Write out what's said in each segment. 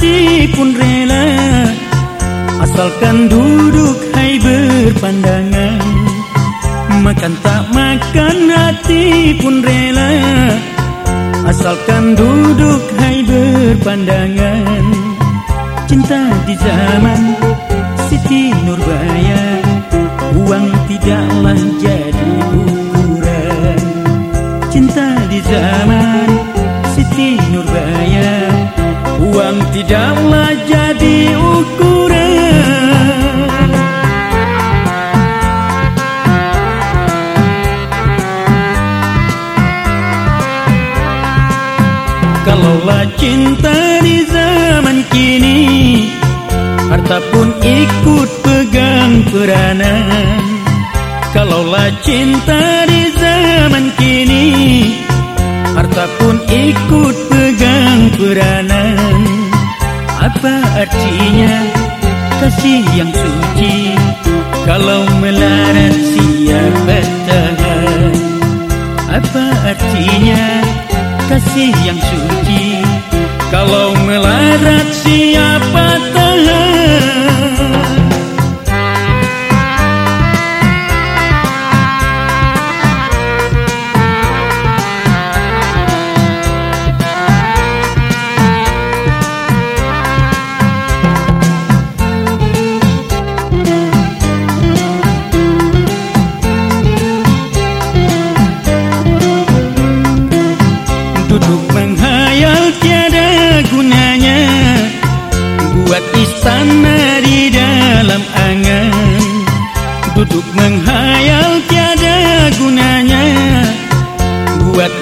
hati pun rela. Asalkan duduk hai berpandangan. Makan tak makan hati pun rela. Asalkan duduk hai berpandangan. Cinta di zaman Siti Nurbaya Uang tidaklah jatuh tidaklah jadi ukuran. Kalaulah cinta di zaman kini Harta pun ikut pegang peranan. Kalaulah cinta di zaman kini Harta pun ikut artinya kasih yang suci. Kalau melarat siapa tahan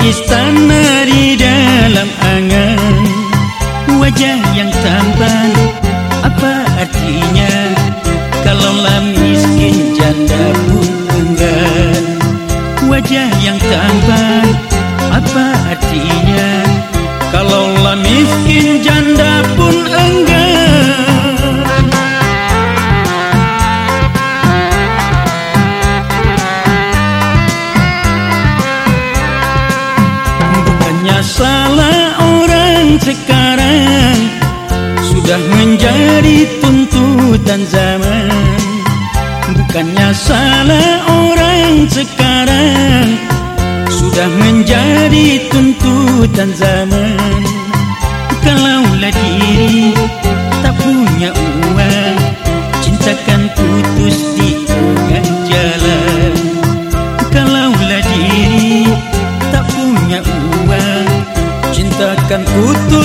istana di dalam angan. Wajah yang tampan Apa artinya? Kalaulah miskin janda pun enggan. Wajah yang tampan orang sekarang Sudah menjadi tuntutan zaman. Bukannya salah orang sekarang Sudah menjadi tuntutan zaman tak punya